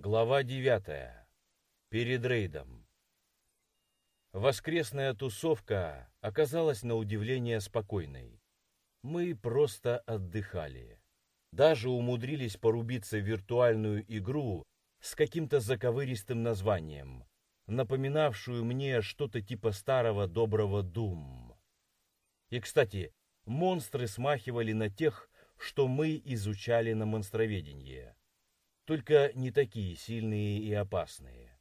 Глава 9. Перед рейдом. Воскресная тусовка оказалась на удивление спокойной. Мы просто отдыхали. Даже умудрились порубиться в виртуальную игру с каким-то заковыристым названием, напоминавшую мне что-то типа старого доброго Doom. И, кстати, монстры смахивали на тех, что мы изучали на монстроведении только не такие сильные и опасные.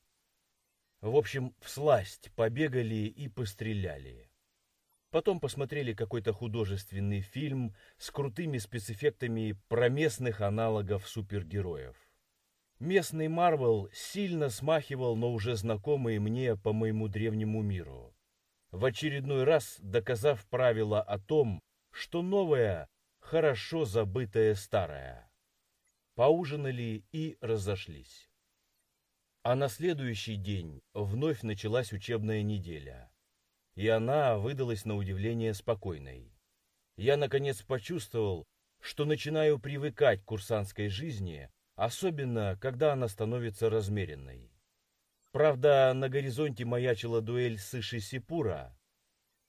В общем, всласть побегали и постреляли. Потом посмотрели какой-то художественный фильм с крутыми спецэффектами про местных аналогов супергероев. Местный Марвел сильно смахивал на уже знакомые мне по моему древнему миру. В очередной раз доказав правило о том, что новое – хорошо забытое старое поужинали и разошлись. А на следующий день вновь началась учебная неделя. И она выдалась на удивление спокойной. Я, наконец, почувствовал, что начинаю привыкать к курсантской жизни, особенно, когда она становится размеренной. Правда, на горизонте маячила дуэль с Иши Сипура,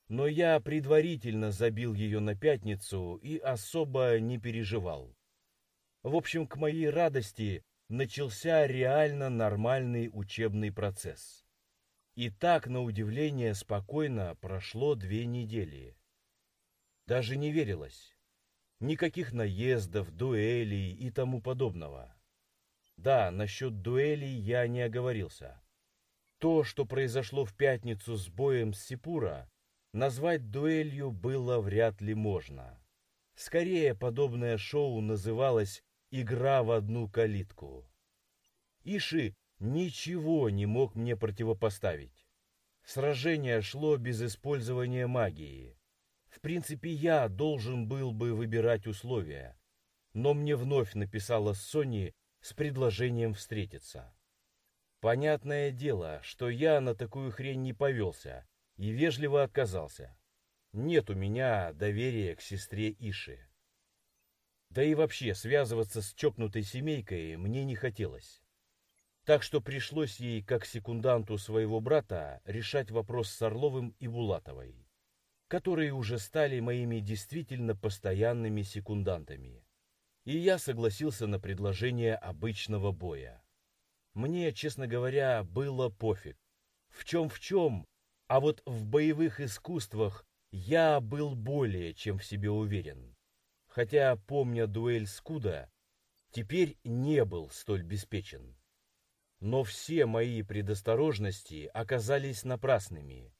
но я предварительно забил ее на пятницу и особо не переживал. В общем, к моей радости начался реально нормальный учебный процесс. И так, на удивление, спокойно прошло две недели. Даже не верилось. Никаких наездов, дуэлей и тому подобного. Да, насчет дуэлей я не оговорился. То, что произошло в пятницу с боем с Сипура, назвать дуэлью было вряд ли можно. Скорее, подобное шоу называлось игра в одну калитку. Иши ничего не мог мне противопоставить. Сражение шло без использования магии. В принципе, я должен был бы выбирать условия, но мне вновь написала Сони с предложением встретиться. Понятное дело, что я на такую хрень не повелся и вежливо отказался. Нет у меня доверия к сестре Иши. Да и вообще связываться с чокнутой семейкой мне не хотелось. Так что пришлось ей, как секунданту своего брата, решать вопрос с Орловым и Булатовой, которые уже стали моими действительно постоянными секундантами. И я согласился на предложение обычного боя. Мне, честно говоря, было пофиг. В чем в чем, а вот в боевых искусствах я был более чем в себе уверен хотя, помня дуэль с Куда, теперь не был столь беспечен. Но все мои предосторожности оказались напрасными.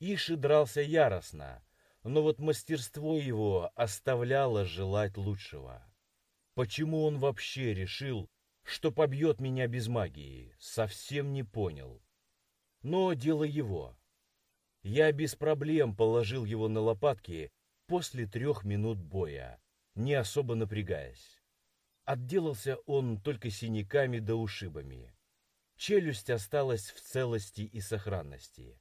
Иши дрался яростно, но вот мастерство его оставляло желать лучшего. Почему он вообще решил, что побьет меня без магии, совсем не понял. Но дело его. Я без проблем положил его на лопатки после трех минут боя, не особо напрягаясь. Отделался он только синяками да ушибами. Челюсть осталась в целости и сохранности.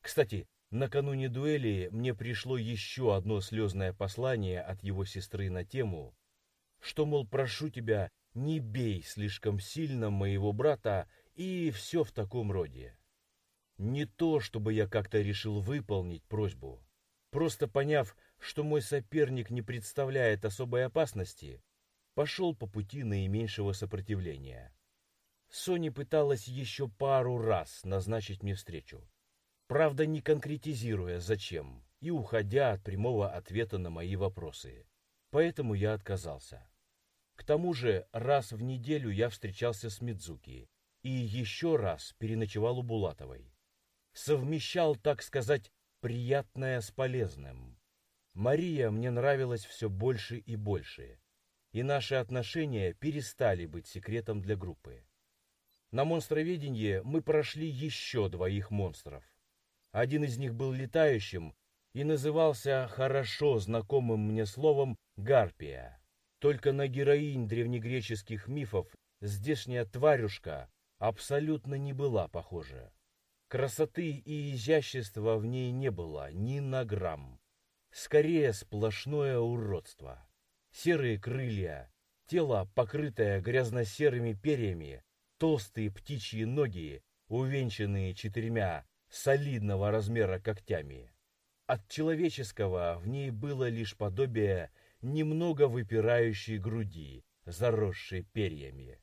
Кстати, накануне дуэли мне пришло еще одно слезное послание от его сестры на тему, что, мол, прошу тебя, не бей слишком сильно моего брата и все в таком роде. Не то, чтобы я как-то решил выполнить просьбу. Просто поняв, что мой соперник не представляет особой опасности, пошел по пути наименьшего сопротивления. Сони пыталась еще пару раз назначить мне встречу. Правда, не конкретизируя, зачем, и уходя от прямого ответа на мои вопросы. Поэтому я отказался. К тому же, раз в неделю я встречался с Мидзуки и еще раз переночевал у Булатовой. Совмещал, так сказать, приятное с полезным. Мария мне нравилась все больше и больше, и наши отношения перестали быть секретом для группы. На монстроведении мы прошли еще двоих монстров. Один из них был летающим и назывался хорошо знакомым мне словом «гарпия». Только на героинь древнегреческих мифов здешняя тварюшка абсолютно не была похожа. Красоты и изящества в ней не было ни на грамм. Скорее сплошное уродство. Серые крылья, Тело, покрытое грязно-серыми перьями, толстые птичьи ноги, увенчанные четырьмя солидного размера когтями. От человеческого в ней было лишь подобие немного выпирающей груди, заросшей перьями.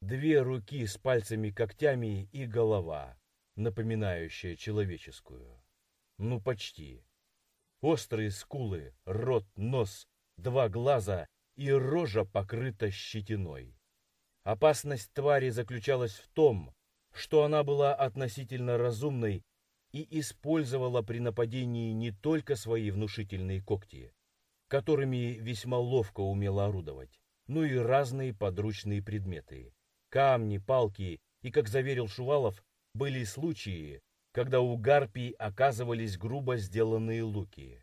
Две руки с пальцами-когтями и голова, напоминающая человеческую. Ну, почти. Острые скулы, рот, нос, два глаза и рожа покрыта щетиной. Опасность твари заключалась в том, что она была относительно разумной и использовала при нападении не только свои внушительные когти, которыми весьма ловко умела орудовать, но и разные подручные предметы. Камни, палки и, как заверил Шувалов, были случаи, когда у гарпий оказывались грубо сделанные луки.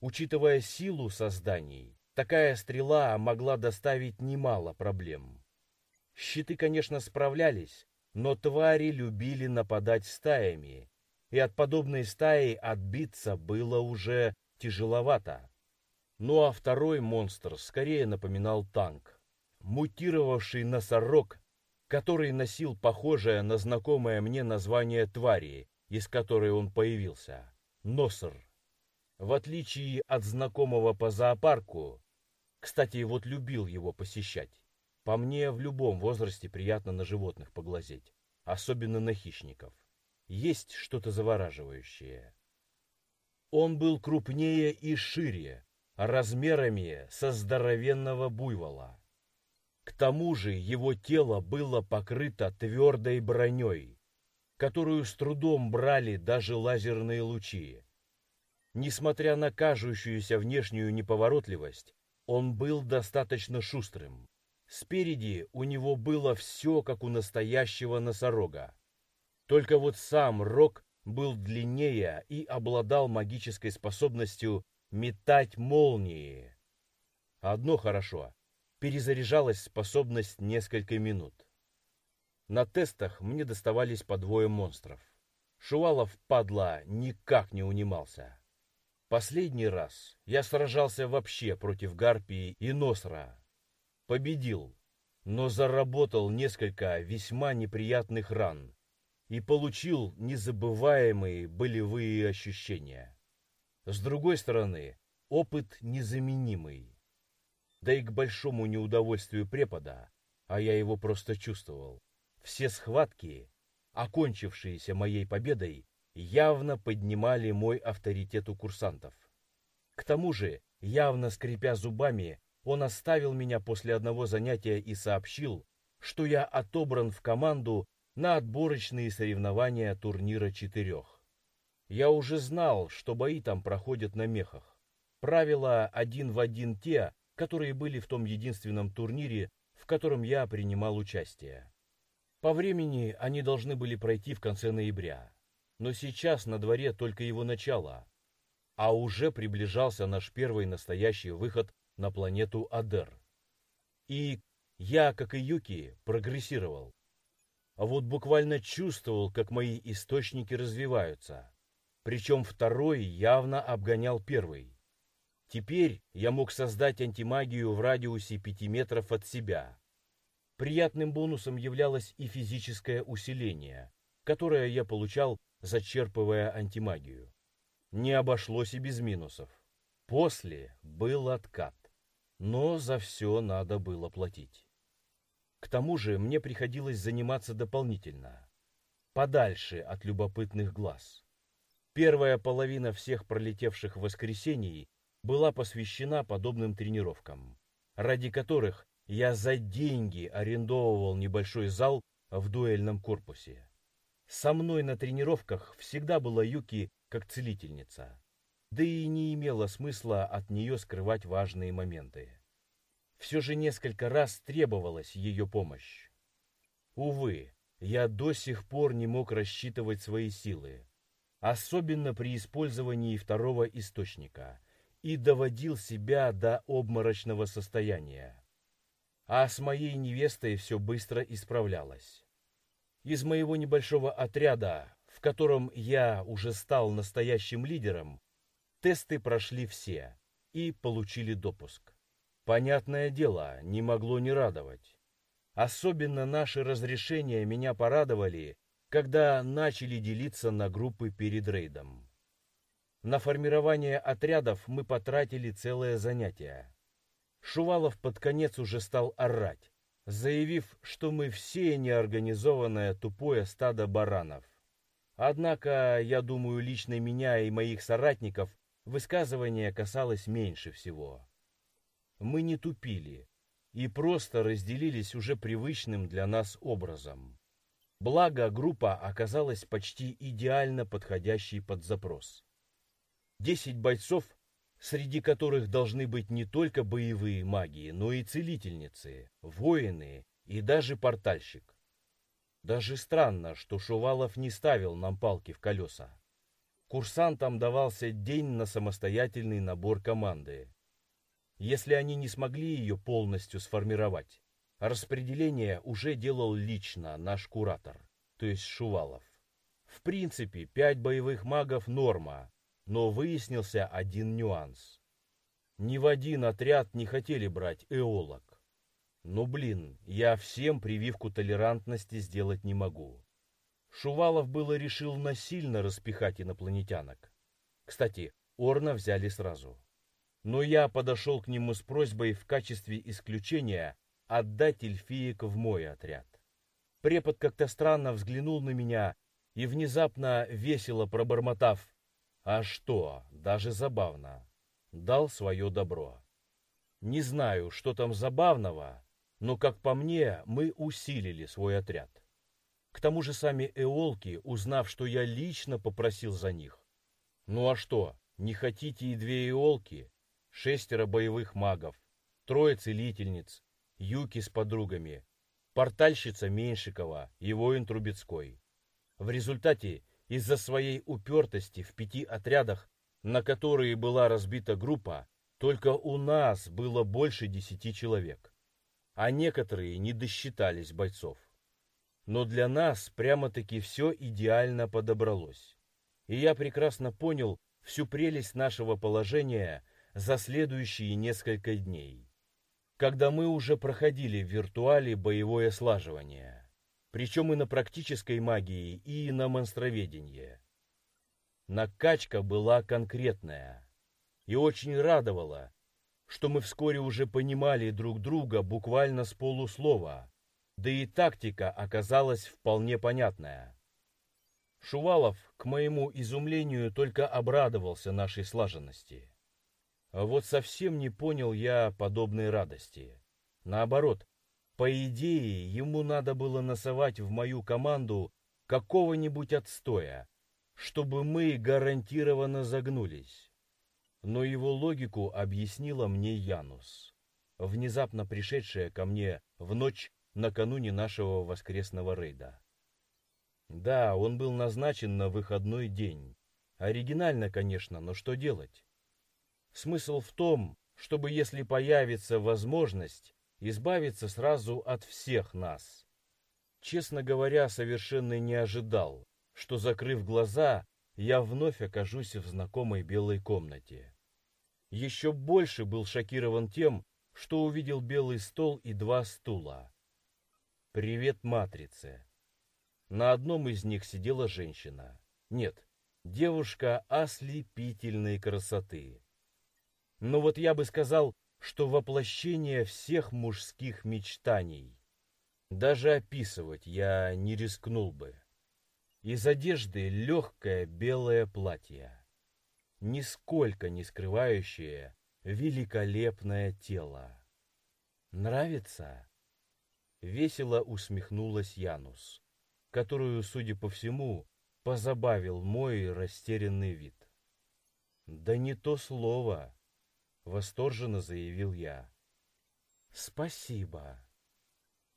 Учитывая силу созданий, Такая стрела могла доставить немало проблем. Щиты, конечно, справлялись, но твари любили нападать стаями, и от подобной стаи отбиться было уже тяжеловато. Ну а второй монстр скорее напоминал танк. Мутировавший носорог, который носил похожее на знакомое мне название твари, из которой он появился — Носор. В отличие от знакомого по зоопарку, кстати, вот любил его посещать. По мне, в любом возрасте приятно на животных поглазеть, особенно на хищников. Есть что-то завораживающее. Он был крупнее и шире, размерами со здоровенного буйвола. Тому же его тело было покрыто твердой броней, которую с трудом брали даже лазерные лучи. Несмотря на кажущуюся внешнюю неповоротливость, он был достаточно шустрым. Спереди у него было все, как у настоящего носорога. Только вот сам рог был длиннее и обладал магической способностью метать молнии. Одно хорошо. Перезаряжалась способность несколько минут. На тестах мне доставались по двое монстров. Шувалов, падла, никак не унимался. Последний раз я сражался вообще против Гарпии и Носра. Победил, но заработал несколько весьма неприятных ран и получил незабываемые болевые ощущения. С другой стороны, опыт незаменимый. Да и к большому неудовольствию препода, а я его просто чувствовал, все схватки, окончившиеся моей победой, явно поднимали мой авторитет у курсантов. К тому же, явно скрипя зубами, он оставил меня после одного занятия и сообщил, что я отобран в команду на отборочные соревнования турнира четырех. Я уже знал, что бои там проходят на мехах. Правила один в один те, которые были в том единственном турнире, в котором я принимал участие. По времени они должны были пройти в конце ноября. Но сейчас на дворе только его начало, а уже приближался наш первый настоящий выход на планету Адер. И я, как и Юки, прогрессировал. А вот буквально чувствовал, как мои источники развиваются. Причем второй явно обгонял первый. Теперь я мог создать антимагию в радиусе 5 метров от себя. Приятным бонусом являлось и физическое усиление, которое я получал зачерпывая антимагию. Не обошлось и без минусов. После был откат, но за все надо было платить. К тому же мне приходилось заниматься дополнительно, подальше от любопытных глаз. Первая половина всех пролетевших воскресений была посвящена подобным тренировкам, ради которых я за деньги арендовывал небольшой зал в дуэльном корпусе. Со мной на тренировках всегда была Юки как целительница. Да и не имело смысла от нее скрывать важные моменты. Все же несколько раз требовалась ее помощь. Увы, я до сих пор не мог рассчитывать свои силы, особенно при использовании второго источника, и доводил себя до обморочного состояния. А с моей невестой все быстро исправлялось. Из моего небольшого отряда, в котором я уже стал настоящим лидером, тесты прошли все и получили допуск. понятное дело, не могло не радовать. Особенно наши разрешения меня порадовали, когда начали делиться на группы перед рейдом. На формирование отрядов мы потратили целое занятие. Шувалов под конец уже стал орать, заявив, что мы все неорганизованное тупое стадо баранов. Однако, я думаю, лично меня и моих соратников высказывание касалось меньше всего. Мы не тупили и просто разделились уже привычным для нас образом. Благо, группа оказалась почти идеально подходящей под запрос. Десять бойцов, среди которых должны быть не только боевые маги, но и целительницы, воины и даже портальщик. Даже странно, что Шувалов не ставил нам палки в колеса. Курсантам давался день на самостоятельный набор команды. Если они не смогли ее полностью сформировать, распределение уже делал лично наш куратор, то есть Шувалов. В принципе, пять боевых магов норма, но выяснился один нюанс. Ни в один отряд не хотели брать эолог. Ну блин, я всем прививку толерантности сделать не могу. Шувалов было решил насильно распихать инопланетянок. Кстати, Орна взяли сразу. Но я подошел к нему с просьбой в качестве исключения отдать эльфиек в мой отряд. Препод как-то странно взглянул на меня и внезапно весело пробормотав а что, даже забавно. Дал свое добро. Не знаю, что там забавного, но, как по мне, мы усилили свой отряд. К тому же сами эолки, узнав, что я лично попросил за них. Ну а что, не хотите и две эолки? Шестеро боевых магов, трое целительниц, Юки с подругами, портальщица Меньшикова и воин Трубецкой. В результате из-за своей упертости в пяти отрядах, на которые была разбита группа, только у нас было больше десяти человек, а некоторые не досчитались бойцов. Но для нас прямо-таки все идеально подобралось. И я прекрасно понял всю прелесть нашего положения за следующие несколько дней, когда мы уже проходили в виртуале боевое слаживание причем и на практической магии, и на монстроведении. Накачка была конкретная и очень радовала, что мы вскоре уже понимали друг друга буквально с полуслова, да и тактика оказалась вполне понятная. Шувалов, к моему изумлению, только обрадовался нашей слаженности. А вот совсем не понял я подобной радости. Наоборот, по идее, ему надо было носовать в мою команду какого-нибудь отстоя, чтобы мы гарантированно загнулись. Но его логику объяснила мне Янус, внезапно пришедшая ко мне в ночь накануне нашего воскресного рейда. Да, он был назначен на выходной день. Оригинально, конечно, но что делать? Смысл в том, чтобы если появится возможность, избавиться сразу от всех нас. Честно говоря, совершенно не ожидал, что, закрыв глаза, я вновь окажусь в знакомой белой комнате. Еще больше был шокирован тем, что увидел белый стол и два стула. Привет, матрице. На одном из них сидела женщина. Нет, девушка ослепительной красоты. Но вот я бы сказал, что воплощение всех мужских мечтаний. Даже описывать я не рискнул бы. Из одежды легкое белое платье, нисколько не скрывающее великолепное тело. Нравится? Весело усмехнулась Янус, которую, судя по всему, позабавил мой растерянный вид. Да не то слово. Восторженно заявил я. Спасибо.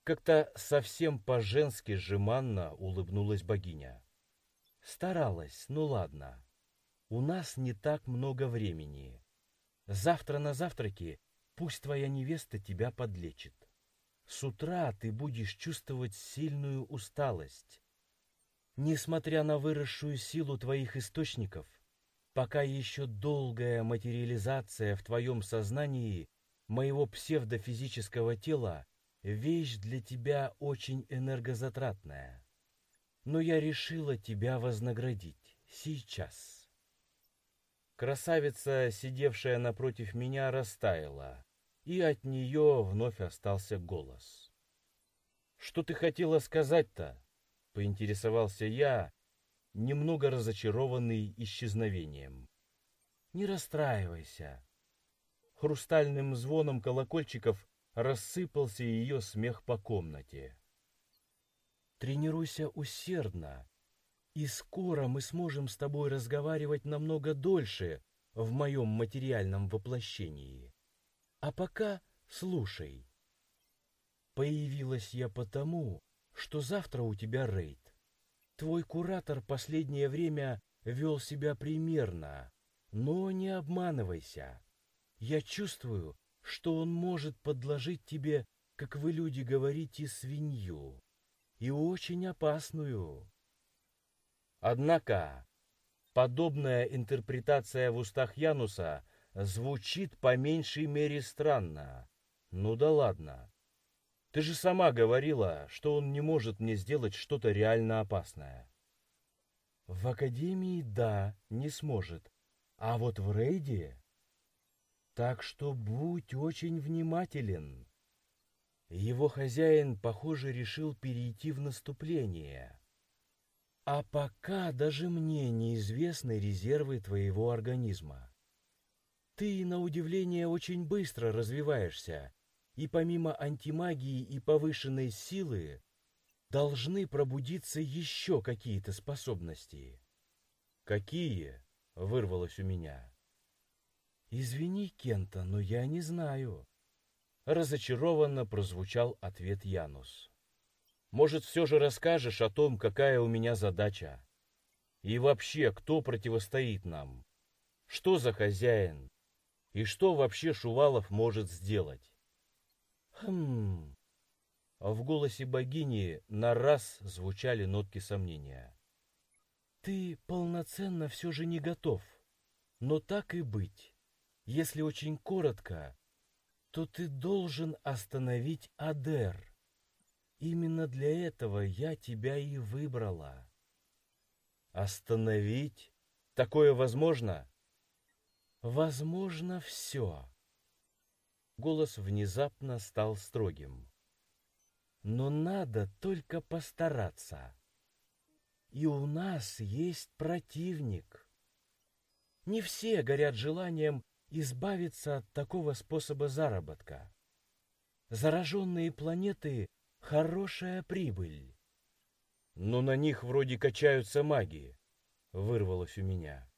Как-то совсем по-женски жеманно улыбнулась богиня. Старалась, ну ладно. У нас не так много времени. Завтра на завтраке пусть твоя невеста тебя подлечит. С утра ты будешь чувствовать сильную усталость. Несмотря на выросшую силу твоих источников, Пока еще долгая материализация в твоем сознании моего псевдофизического тела вещь для тебя очень энергозатратная. Но я решила тебя вознаградить сейчас. Красавица, сидевшая напротив меня, растаяла, и от нее вновь остался голос. «Что ты хотела сказать-то?» — поинтересовался я, немного разочарованный исчезновением. «Не расстраивайся». Хрустальным звоном колокольчиков рассыпался ее смех по комнате. «Тренируйся усердно, и скоро мы сможем с тобой разговаривать намного дольше в моем материальном воплощении. А пока слушай. Появилась я потому, что завтра у тебя рейд. Твой куратор последнее время вел себя примерно, но не обманывайся. Я чувствую, что он может подложить тебе, как вы люди говорите, свинью. И очень опасную. Однако, подобная интерпретация в устах Януса звучит по меньшей мере странно. Ну да ладно. Ты же сама говорила, что он не может мне сделать что-то реально опасное. В Академии, да, не сможет. А вот в рейде... Так что будь очень внимателен. Его хозяин, похоже, решил перейти в наступление. А пока даже мне неизвестны резервы твоего организма. Ты, на удивление, очень быстро развиваешься, и помимо антимагии и повышенной силы, должны пробудиться еще какие-то способности. «Какие?» — вырвалось у меня. «Извини, Кента, но я не знаю». Разочарованно прозвучал ответ Янус. Может, все же расскажешь о том, какая у меня задача? И вообще, кто противостоит нам? Что за хозяин? И что вообще Шувалов может сделать? Хм... В голосе богини на раз звучали нотки сомнения. Ты полноценно все же не готов. Но так и быть. Если очень коротко, то ты должен остановить Адер. Именно для этого я тебя и выбрала. Остановить? Такое возможно? Возможно все. Голос внезапно стал строгим. Но надо только постараться. И у нас есть противник. Не все горят желанием избавиться от такого способа заработка. Зараженные планеты Хорошая прибыль. Но на них вроде качаются маги, вырвалось у меня.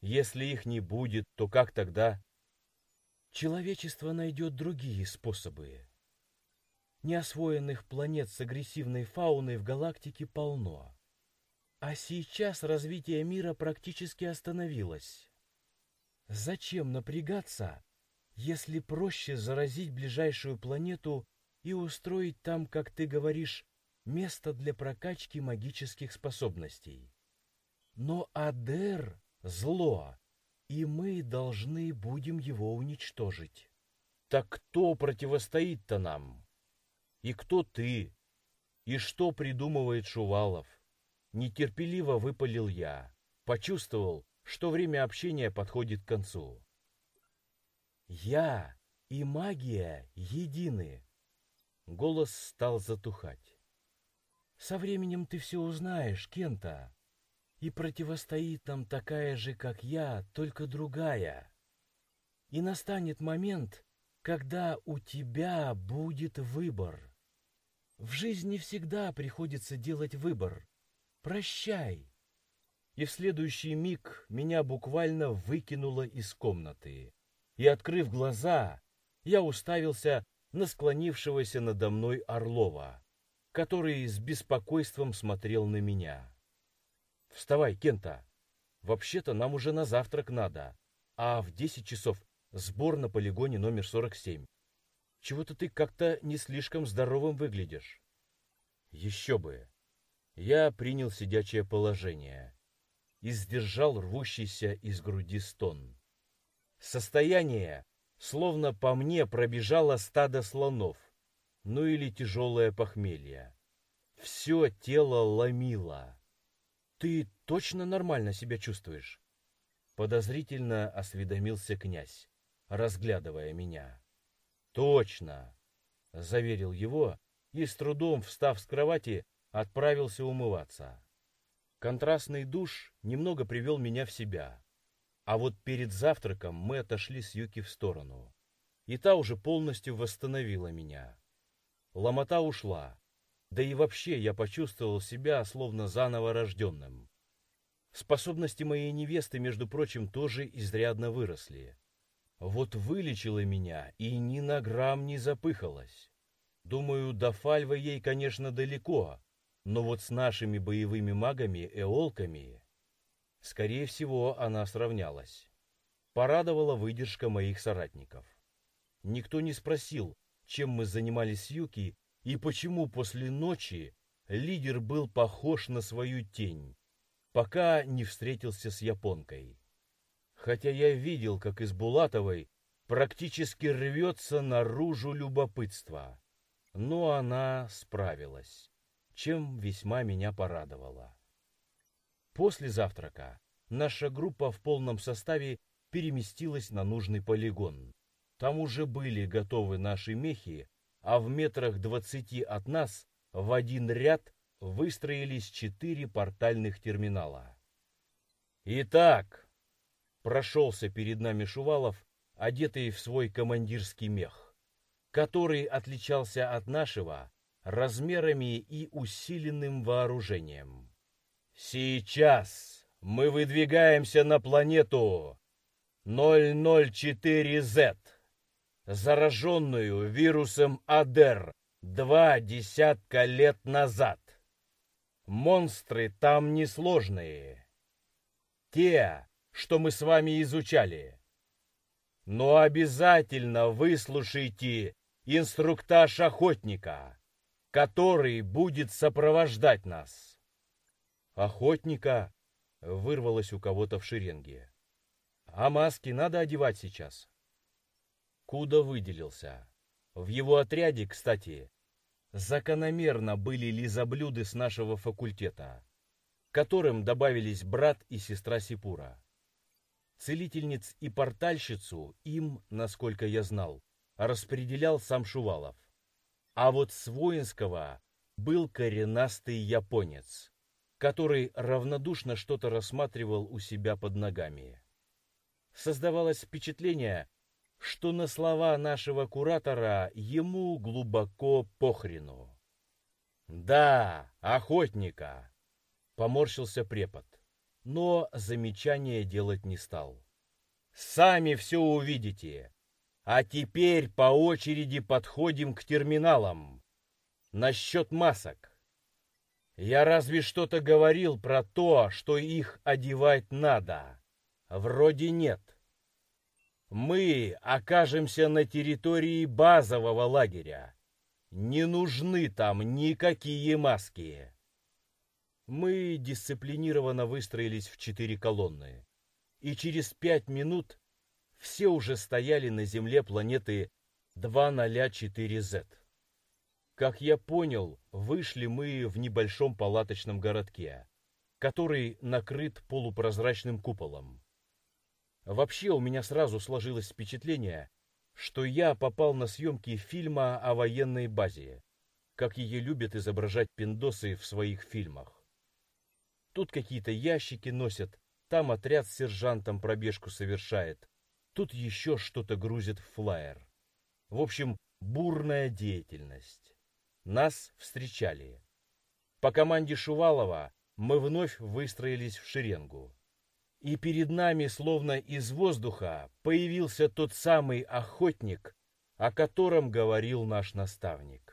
Если их не будет, то как тогда? Человечество найдет другие способы. Неосвоенных планет с агрессивной фауной в галактике полно. А сейчас развитие мира практически остановилось. Зачем напрягаться, если проще заразить ближайшую планету и устроить там, как ты говоришь, место для прокачки магических способностей. Но Адер — зло, и мы должны будем его уничтожить. Так кто противостоит-то нам? И кто ты? И что придумывает Шувалов? Нетерпеливо выпалил я. Почувствовал, что время общения подходит к концу. Я и магия едины, Голос стал затухать. «Со временем ты все узнаешь, Кента, и противостоит нам такая же, как я, только другая. И настанет момент, когда у тебя будет выбор. В жизни всегда приходится делать выбор. Прощай!» И в следующий миг меня буквально выкинуло из комнаты. И, открыв глаза, я уставился на склонившегося надо мной Орлова, который с беспокойством смотрел на меня. «Вставай, Кента! Вообще-то нам уже на завтрак надо, а в десять часов сбор на полигоне номер 47. Чего-то ты как-то не слишком здоровым выглядишь». «Еще бы!» Я принял сидячее положение и сдержал рвущийся из груди стон. Состояние словно по мне пробежало стадо слонов, ну или тяжелое похмелье. Все тело ломило. «Ты точно нормально себя чувствуешь?» Подозрительно осведомился князь, разглядывая меня. «Точно!» — заверил его и, с трудом встав с кровати, отправился умываться. Контрастный душ немного привел меня в себя. А вот перед завтраком мы отошли с Юки в сторону. И та уже полностью восстановила меня. Ломота ушла. Да и вообще я почувствовал себя словно заново рожденным. Способности моей невесты, между прочим, тоже изрядно выросли. Вот вылечила меня и ни на грамм не запыхалась. Думаю, до Фальвы ей, конечно, далеко, но вот с нашими боевыми магами-эолками, скорее всего, она сравнялась. Порадовала выдержка моих соратников. Никто не спросил, чем мы занимались с Юки и почему после ночи лидер был похож на свою тень, пока не встретился с японкой. Хотя я видел, как из Булатовой практически рвется наружу любопытство, но она справилась чем весьма меня порадовало. После завтрака наша группа в полном составе переместилась на нужный полигон. Там уже были готовы наши мехи, а в метрах двадцати от нас в один ряд выстроились четыре портальных терминала. «Итак», — прошелся перед нами Шувалов, одетый в свой командирский мех, который отличался от нашего размерами и усиленным вооружением. Сейчас мы выдвигаемся на планету 004Z, зараженную вирусом Адер два десятка лет назад. Монстры там несложные. Те, что мы с вами изучали. Но обязательно выслушайте инструктаж охотника который будет сопровождать нас. Охотника вырвалось у кого-то в шеренге. А маски надо одевать сейчас. Куда выделился. В его отряде, кстати, закономерно были лизоблюды с нашего факультета, которым добавились брат и сестра Сипура. Целительниц и портальщицу им, насколько я знал, распределял сам Шувалов. А вот с воинского был коренастый японец, который равнодушно что-то рассматривал у себя под ногами. Создавалось впечатление, что на слова нашего куратора ему глубоко похрену. «Да, охотника!» — поморщился препод, но замечания делать не стал. «Сами все увидите. А теперь по очереди подходим к терминалам. Насчет масок. Я разве что-то говорил про то, что их одевать надо? Вроде нет. Мы окажемся на территории базового лагеря. Не нужны там никакие маски. Мы дисциплинированно выстроились в четыре колонны. И через пять минут все уже стояли на земле планеты 204Z. Как я понял, вышли мы в небольшом палаточном городке, который накрыт полупрозрачным куполом. Вообще у меня сразу сложилось впечатление, что я попал на съемки фильма о военной базе, как ее любят изображать пиндосы в своих фильмах. Тут какие-то ящики носят, там отряд с сержантом пробежку совершает, Тут еще что-то грузит в флайер. В общем, бурная деятельность. Нас встречали. По команде Шувалова мы вновь выстроились в шеренгу. И перед нами, словно из воздуха, появился тот самый охотник, о котором говорил наш наставник.